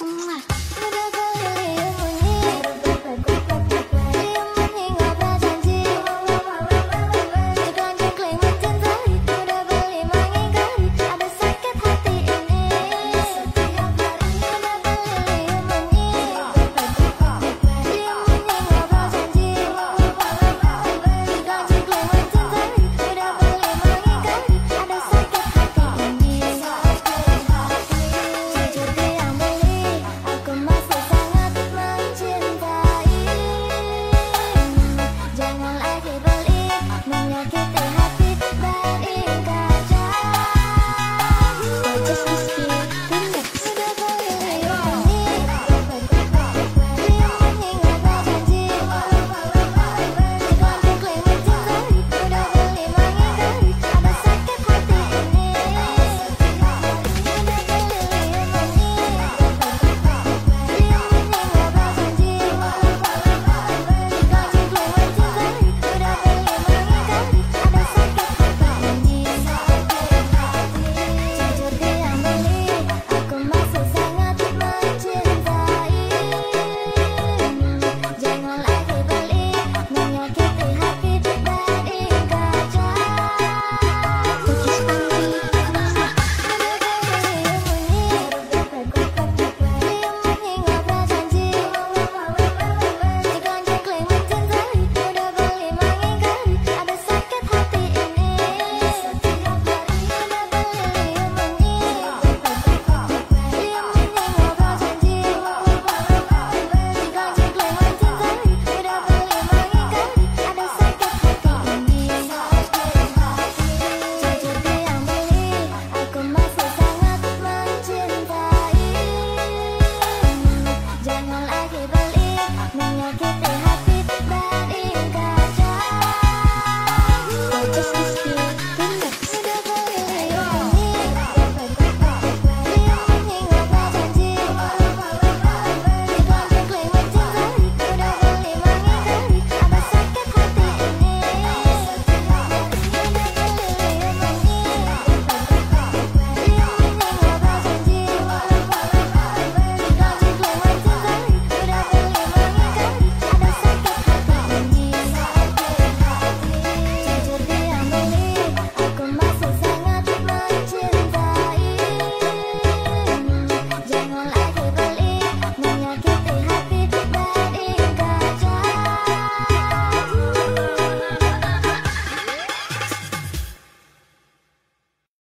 Mwah. you. Take it